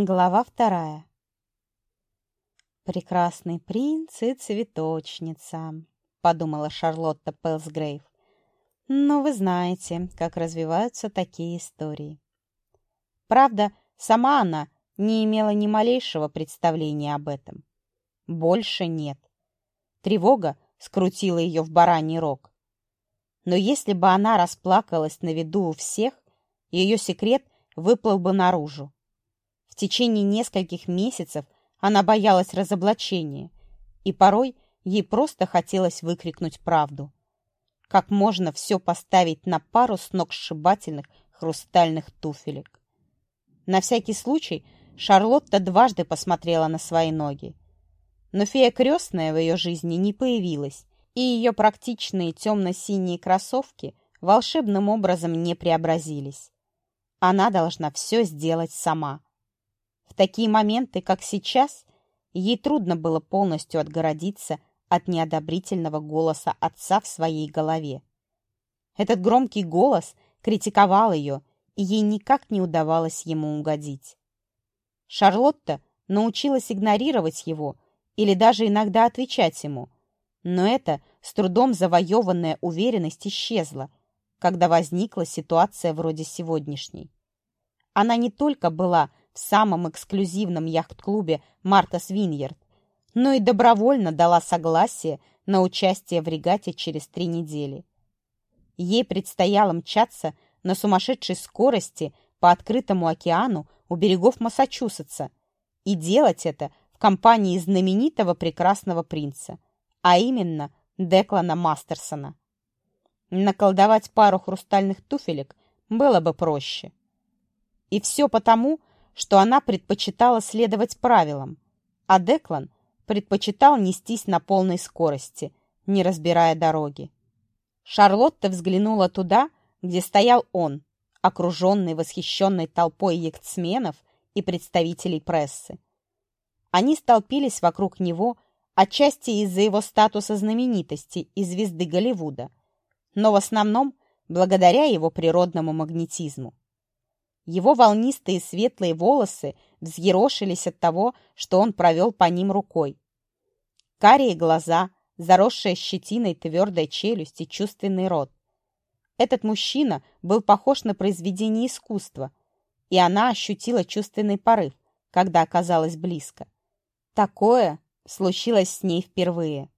Глава вторая. «Прекрасный принц и цветочница», — подумала Шарлотта Пелсгрейв. «Но вы знаете, как развиваются такие истории». Правда, сама она не имела ни малейшего представления об этом. Больше нет. Тревога скрутила ее в бараний рог. Но если бы она расплакалась на виду у всех, ее секрет выплыл бы наружу течение нескольких месяцев она боялась разоблачения, и порой ей просто хотелось выкрикнуть правду. Как можно все поставить на пару сногсшибательных хрустальных туфелек? На всякий случай Шарлотта дважды посмотрела на свои ноги. Но фея крестная в ее жизни не появилась, и ее практичные темно-синие кроссовки волшебным образом не преобразились. Она должна все сделать сама. В такие моменты, как сейчас, ей трудно было полностью отгородиться от неодобрительного голоса отца в своей голове. Этот громкий голос критиковал ее, и ей никак не удавалось ему угодить. Шарлотта научилась игнорировать его или даже иногда отвечать ему, но эта с трудом завоеванная уверенность исчезла, когда возникла ситуация вроде сегодняшней. Она не только была в самом эксклюзивном яхт-клубе «Марта Свиньерд», но и добровольно дала согласие на участие в регате через три недели. Ей предстояло мчаться на сумасшедшей скорости по открытому океану у берегов Массачусетса и делать это в компании знаменитого прекрасного принца, а именно Деклана Мастерсона. Наколдовать пару хрустальных туфелек было бы проще. И все потому, что она предпочитала следовать правилам, а Деклан предпочитал нестись на полной скорости, не разбирая дороги. Шарлотта взглянула туда, где стоял он, окруженный восхищенной толпой яхтсменов и представителей прессы. Они столпились вокруг него, отчасти из-за его статуса знаменитости и звезды Голливуда, но в основном благодаря его природному магнетизму. Его волнистые светлые волосы взъерошились от того, что он провел по ним рукой. Карие глаза, заросшая щетиной твердая челюсть и чувственный рот. Этот мужчина был похож на произведение искусства, и она ощутила чувственный порыв, когда оказалась близко. Такое случилось с ней впервые.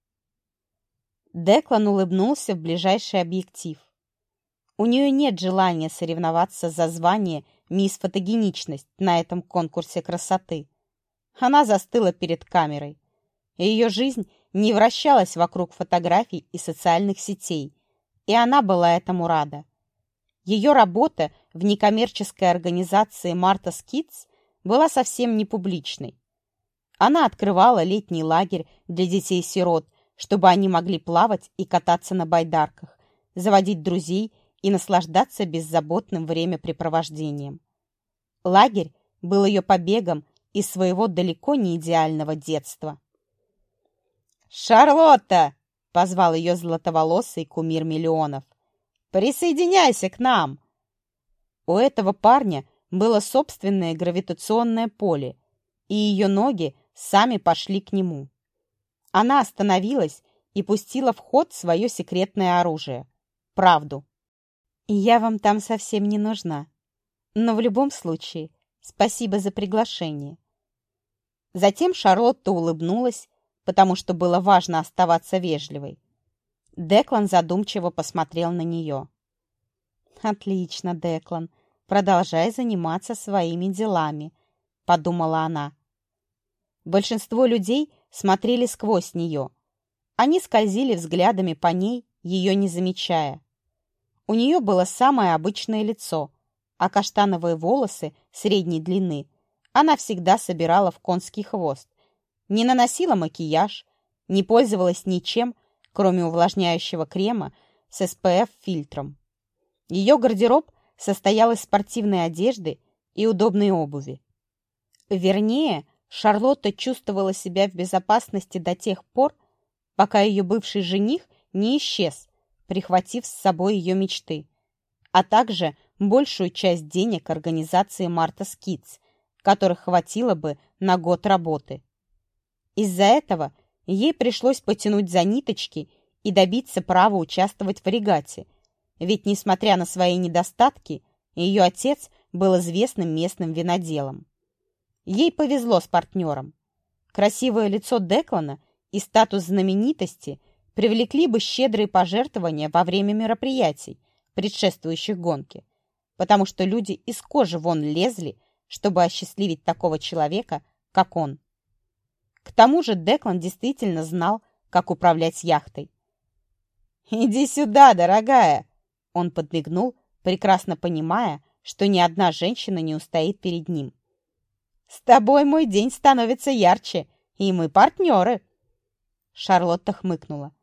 Деклан улыбнулся в ближайший объектив. У нее нет желания соревноваться за звание мисс Фотогеничность на этом конкурсе красоты. Она застыла перед камерой. Ее жизнь не вращалась вокруг фотографий и социальных сетей, и она была этому рада. Ее работа в некоммерческой организации «Martha's Kids» была совсем не публичной. Она открывала летний лагерь для детей-сирот, чтобы они могли плавать и кататься на байдарках, заводить друзей и наслаждаться беззаботным времяпрепровождением. Лагерь был ее побегом из своего далеко не идеального детства. «Шарлотта!» — позвал ее златоволосый кумир миллионов. «Присоединяйся к нам!» У этого парня было собственное гравитационное поле, и ее ноги сами пошли к нему. Она остановилась и пустила в ход свое секретное оружие — правду. «Я вам там совсем не нужна. Но в любом случае, спасибо за приглашение». Затем Шарлотта улыбнулась, потому что было важно оставаться вежливой. Деклан задумчиво посмотрел на нее. «Отлично, Деклан. Продолжай заниматься своими делами», — подумала она. Большинство людей смотрели сквозь нее. Они скользили взглядами по ней, ее не замечая. У нее было самое обычное лицо, а каштановые волосы средней длины она всегда собирала в конский хвост, не наносила макияж, не пользовалась ничем, кроме увлажняющего крема с SPF-фильтром. Ее гардероб состоял из спортивной одежды и удобной обуви. Вернее, Шарлотта чувствовала себя в безопасности до тех пор, пока ее бывший жених не исчез, прихватив с собой ее мечты, а также большую часть денег организации Martha's Kids, которых хватило бы на год работы. Из-за этого ей пришлось потянуть за ниточки и добиться права участвовать в регате, ведь, несмотря на свои недостатки, ее отец был известным местным виноделом. Ей повезло с партнером. Красивое лицо Деклана и статус знаменитости привлекли бы щедрые пожертвования во время мероприятий, предшествующих гонке, потому что люди из кожи вон лезли, чтобы осчастливить такого человека, как он. К тому же Деклан действительно знал, как управлять яхтой. «Иди сюда, дорогая!» Он подмигнул, прекрасно понимая, что ни одна женщина не устоит перед ним. «С тобой мой день становится ярче, и мы партнеры!» Шарлотта хмыкнула.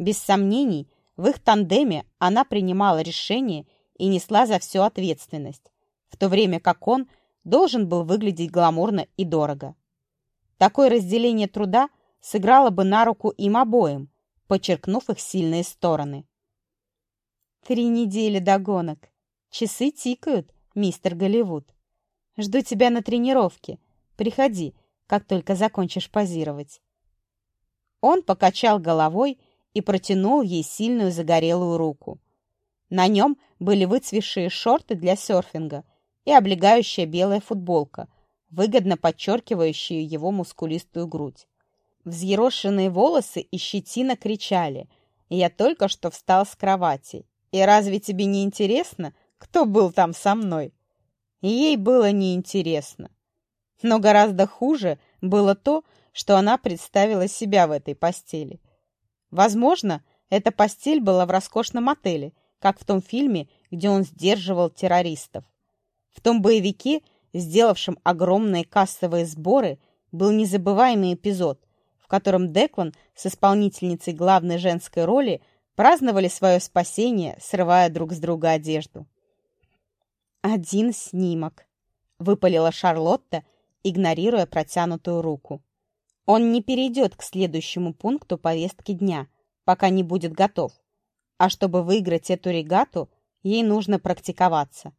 Без сомнений, в их тандеме она принимала решение и несла за всю ответственность, в то время как он должен был выглядеть гламурно и дорого. Такое разделение труда сыграло бы на руку им обоим, подчеркнув их сильные стороны. «Три недели до гонок. Часы тикают, мистер Голливуд. Жду тебя на тренировке. Приходи, как только закончишь позировать». Он покачал головой и протянул ей сильную загорелую руку. На нем были выцвевшие шорты для серфинга и облегающая белая футболка – выгодно подчеркивающие его мускулистую грудь. Взъерошенные волосы и щетина кричали. «Я только что встал с кровати. И разве тебе не интересно, кто был там со мной?» ей было неинтересно. Но гораздо хуже было то, что она представила себя в этой постели. Возможно, эта постель была в роскошном отеле, как в том фильме, где он сдерживал террористов. В том боевике сделавшим огромные кассовые сборы, был незабываемый эпизод, в котором Деклан с исполнительницей главной женской роли праздновали свое спасение, срывая друг с друга одежду. «Один снимок», — выпалила Шарлотта, игнорируя протянутую руку. «Он не перейдет к следующему пункту повестки дня, пока не будет готов. А чтобы выиграть эту регату, ей нужно практиковаться.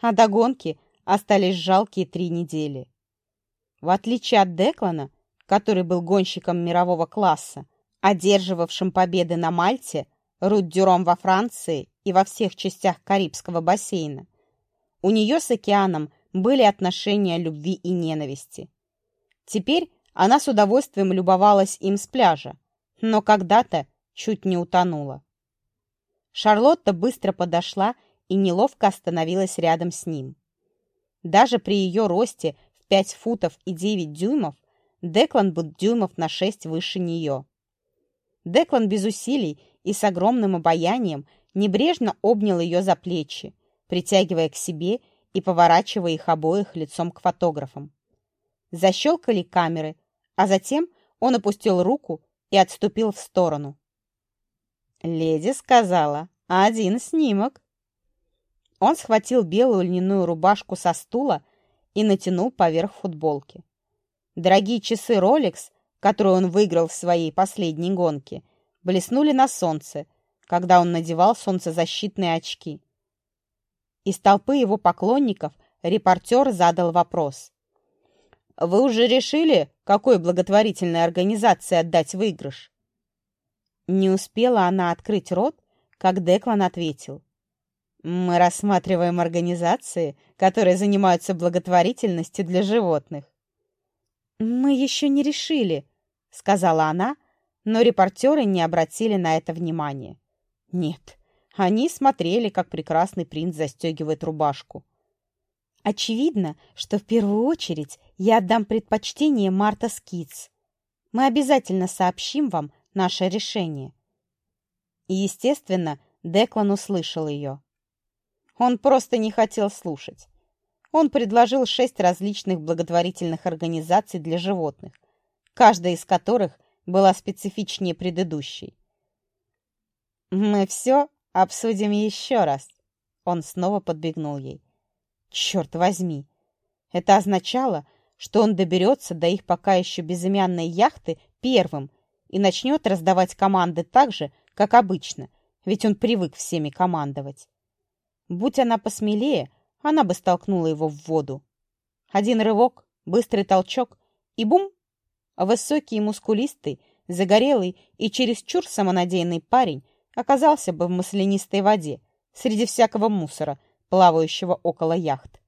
А до гонки остались жалкие три недели. В отличие от Деклана, который был гонщиком мирового класса, одерживавшим победы на Мальте, Рут-Дюром во Франции и во всех частях Карибского бассейна, у нее с океаном были отношения любви и ненависти. Теперь она с удовольствием любовалась им с пляжа, но когда-то чуть не утонула. Шарлотта быстро подошла и неловко остановилась рядом с ним. Даже при ее росте в 5 футов и 9 дюймов Деклан был дюймов на 6 выше нее. Деклан без усилий и с огромным обаянием небрежно обнял ее за плечи, притягивая к себе и поворачивая их обоих лицом к фотографам. Защелкали камеры, а затем он опустил руку и отступил в сторону. Леди сказала, один снимок. Он схватил белую льняную рубашку со стула и натянул поверх футболки. Дорогие часы Rolex, которые он выиграл в своей последней гонке, блеснули на солнце, когда он надевал солнцезащитные очки. Из толпы его поклонников репортер задал вопрос. «Вы уже решили, какой благотворительной организации отдать выигрыш?» Не успела она открыть рот, как Деклан ответил. Мы рассматриваем организации, которые занимаются благотворительностью для животных. Мы еще не решили, сказала она, но репортеры не обратили на это внимания. Нет, они смотрели, как прекрасный принц застегивает рубашку. Очевидно, что в первую очередь я отдам предпочтение Martha's Kids. Мы обязательно сообщим вам наше решение. И, естественно, Деклан услышал ее. Он просто не хотел слушать. Он предложил шесть различных благотворительных организаций для животных, каждая из которых была специфичнее предыдущей. «Мы все обсудим еще раз», — он снова подбегнул ей. «Черт возьми!» Это означало, что он доберется до их пока еще безымянной яхты первым и начнет раздавать команды так же, как обычно, ведь он привык всеми командовать. Будь она посмелее, она бы столкнула его в воду. Один рывок, быстрый толчок и бум! Высокий и мускулистый, загорелый и чересчур самонадеянный парень оказался бы в маслянистой воде среди всякого мусора, плавающего около яхт.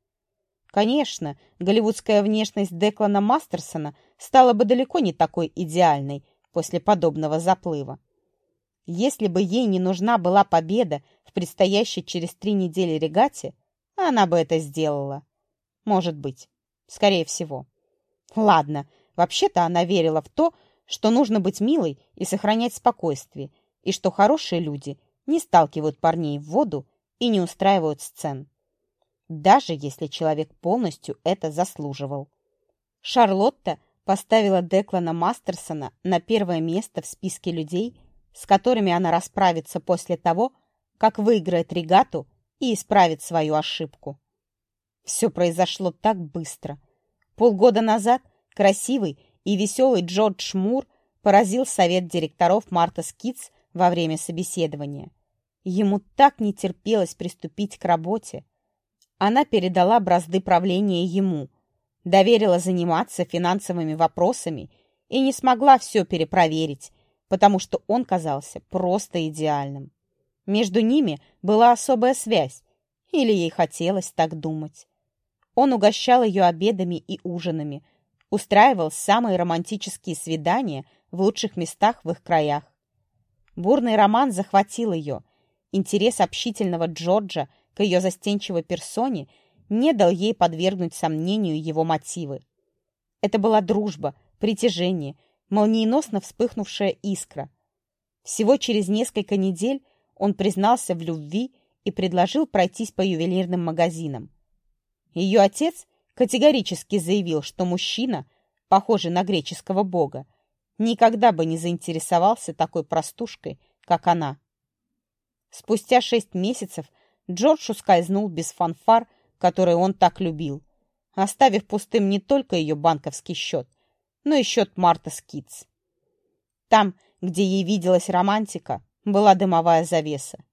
Конечно, голливудская внешность Деклана Мастерсона стала бы далеко не такой идеальной после подобного заплыва. Если бы ей не нужна была победа в предстоящей через три недели регате, она бы это сделала. Может быть. Скорее всего. Ладно, вообще-то она верила в то, что нужно быть милой и сохранять спокойствие, и что хорошие люди не сталкивают парней в воду и не устраивают сцен. Даже если человек полностью это заслуживал. Шарлотта поставила Деклана Мастерсона на первое место в списке людей, с которыми она расправится после того, как выиграет регату и исправит свою ошибку. Все произошло так быстро. Полгода назад красивый и веселый Джордж Мур поразил совет директоров Martha's Kids во время собеседования. Ему так не терпелось приступить к работе. Она передала бразды правления ему, доверила заниматься финансовыми вопросами и не смогла все перепроверить, потому что он казался просто идеальным. Между ними была особая связь, или ей хотелось так думать. Он угощал ее обедами и ужинами, устраивал самые романтические свидания в лучших местах в их краях. Бурный роман захватил ее. Интерес общительного Джорджа к ее застенчивой персоне не дал ей подвергнуть сомнению его мотивы. Это была дружба, притяжение, молниеносно вспыхнувшая искра. Всего через несколько недель он признался в любви и предложил пройтись по ювелирным магазинам. Ее отец категорически заявил, что мужчина, похожий на греческого бога, никогда бы не заинтересовался такой простушкой, как она. Спустя шесть месяцев Джордж ускользнул без фанфар, которые он так любил, оставив пустым не только ее банковский счет, но и счет Martha's Kids. Там, где ей виделась романтика, была дымовая завеса.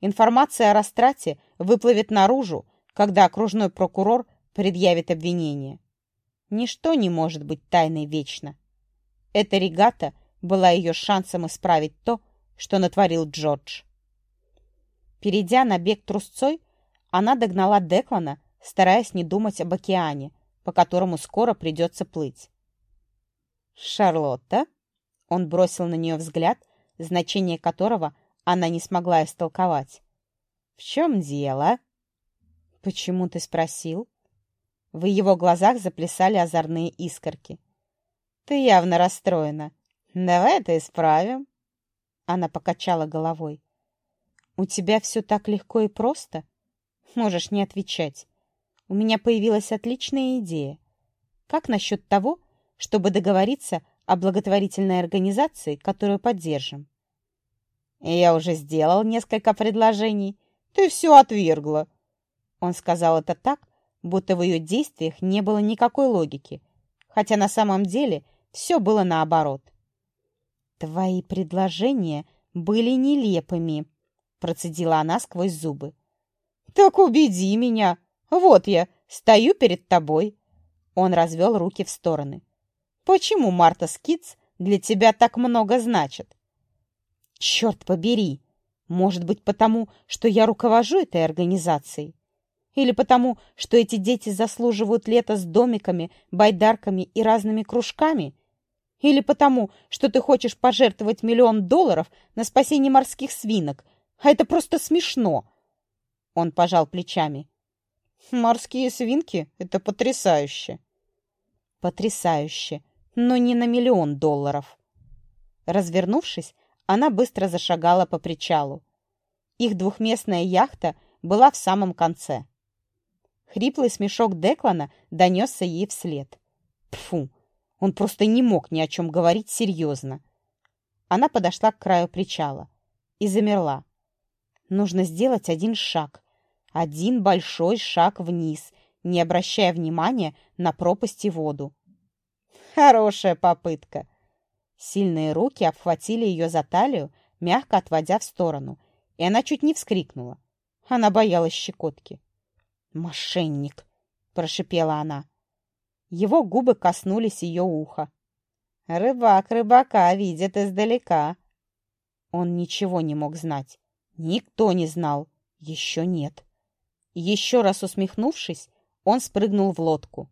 Информация о растрате выплывет наружу, когда окружной прокурор предъявит обвинение. Ничто не может быть тайной вечно. Эта регата была ее шансом исправить то, что натворил Джордж. Перейдя на бег трусцой, она догнала Деклана, стараясь не думать об океане, по которому скоро придется плыть. «Шарлотта?» Он бросил на нее взгляд, значение которого она не смогла истолковать. «В чем дело?» «Почему ты спросил?» В его глазах заплясали озорные искорки. «Ты явно расстроена. Давай это исправим». Она покачала головой. «У тебя все так легко и просто? Можешь не отвечать. У меня появилась отличная идея. Как насчет того, чтобы договориться о благотворительной организации, которую поддержим. «Я уже сделал несколько предложений. Ты все отвергла». Он сказал это так, будто в ее действиях не было никакой логики, хотя на самом деле все было наоборот. «Твои предложения были нелепыми», — процедила она сквозь зубы. «Так убеди меня! Вот я, стою перед тобой!» Он развел руки в стороны. Почему Martha's Kids для тебя так много значит? Черт побери! Может быть, потому, что я руковожу этой организацией? Или потому, что эти дети заслуживают лета с домиками, байдарками и разными кружками? Или потому, что ты хочешь пожертвовать миллион долларов на спасение морских свинок? А это просто смешно!» Он пожал плечами. «Морские свинки — это потрясающе!» «Потрясающе!» но не на миллион долларов. Развернувшись, она быстро зашагала по причалу. Их двухместная яхта была в самом конце. Хриплый смешок Деклана донесся ей вслед. Пфу, он просто не мог ни о чем говорить серьезно. Она подошла к краю причала и замерла. Нужно сделать один шаг. Один большой шаг вниз, не обращая внимания на пропасть и воду. Хорошая попытка. Сильные руки обхватили ее за талию, мягко отводя в сторону, и она чуть не вскрикнула. Она боялась щекотки. «Мошенник!» — прошипела она. Его губы коснулись ее уха. «Рыбак рыбака видит издалека». Он ничего не мог знать. Никто не знал. Еще нет. Еще раз усмехнувшись, он спрыгнул в лодку.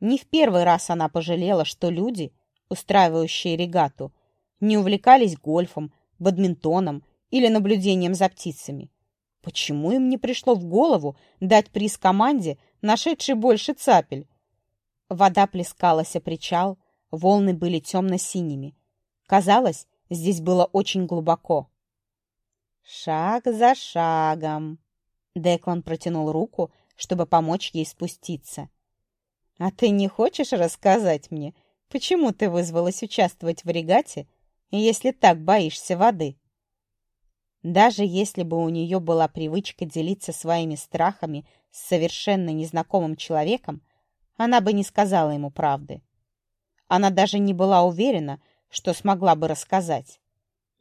Не в первый раз она пожалела, что люди, устраивающие регату, не увлекались гольфом, бадминтоном или наблюдением за птицами. Почему им не пришло в голову дать приз команде, нашедшей больше цапель? Вода плескалась о причал, волны были темно-синими. Казалось, здесь было очень глубоко. «Шаг за шагом!» Деклан протянул руку, чтобы помочь ей спуститься. «А ты не хочешь рассказать мне, почему ты вызвалась участвовать в регате, если так боишься воды?» Даже если бы у нее была привычка делиться своими страхами с совершенно незнакомым человеком, она бы не сказала ему правды. Она даже не была уверена, что смогла бы рассказать.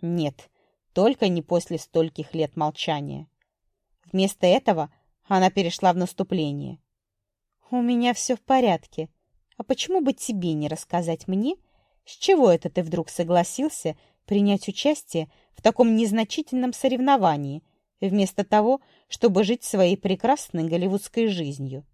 Нет, только не после стольких лет молчания. Вместо этого она перешла в наступление. «У меня все в порядке. А почему бы тебе не рассказать мне, с чего это ты вдруг согласился принять участие в таком незначительном соревновании, вместо того, чтобы жить своей прекрасной голливудской жизнью?»